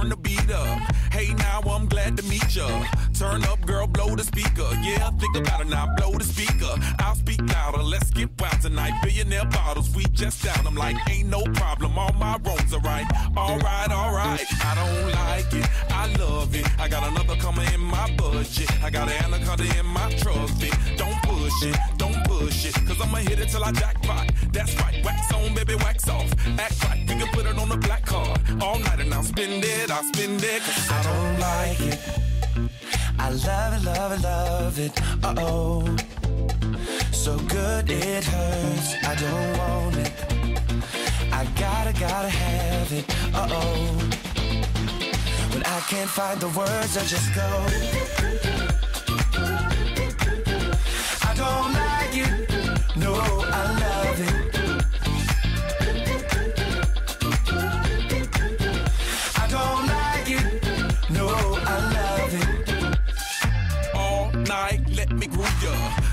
Turn the beat up. Hey, now I'm glad to meet ya. Turn up, girl, blow the speaker. Yeah, think about it now, blow the speaker. I'll speak louder, let's get wild tonight. Billionaire bottles, we just down. I'm like, ain't no problem, all my wrongs are right. Alright, alright, I don't like it, I love it. I got another coming in my budget. I got an anaconda in my trusty. Don't push it, don't push it, cause I'ma hit it till I jackpot. That's right, wax on, baby, wax off. Act right, we can put it on the spend it, I'll spend it, cause I don't like it. I love it, love it, love it. Uh oh. So good it hurts. I don't want it. I gotta, gotta have it. Uh oh. When I can't find the words, I just go. Night. Let me groove ya.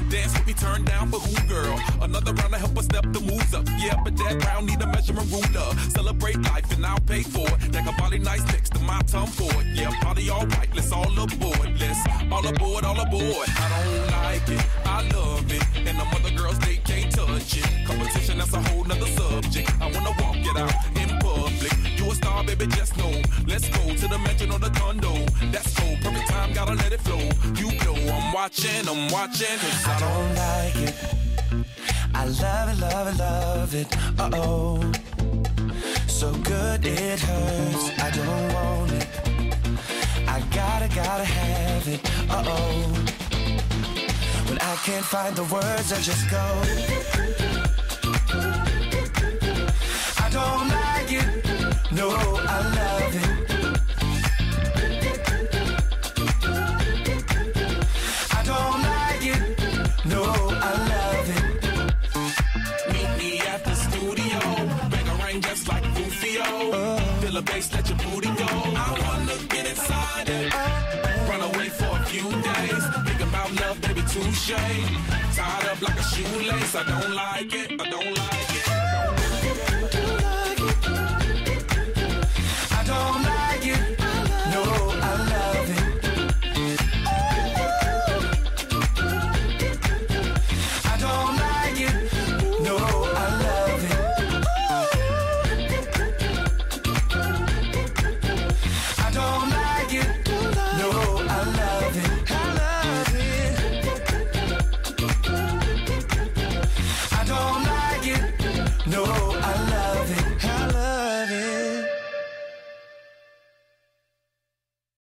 Dance with me, turn down for who, girl? Another round to help us step the moves up. Yeah, but that round need a measurement ruler. Celebrate life and I'll pay for it. Like a body nice next to my tongue for it. Yeah, party all right, let's all aboard. Let's all aboard, all aboard. I don't like it, I love it. And the other girls, they can't touch it. Competition, that's a whole nother subject. I wanna walk it out in public. You a star, baby, just know. Let's go to the mansion or the condo. That's cool, perfect time, gotta let it flow. Watching, I'm watching. 'cause I don't like it. I love it, love it, love it. Uh oh. So good it hurts. I don't want it. I gotta, gotta have it. Uh oh. When I can't find the words, I just go. I don't like it. No, I love it. Feel the bass, let your booty go. I wanna get inside it. Run away for a few days. Think about love, baby, touche. Tied up like a shoelace. I don't like it. I don't like No.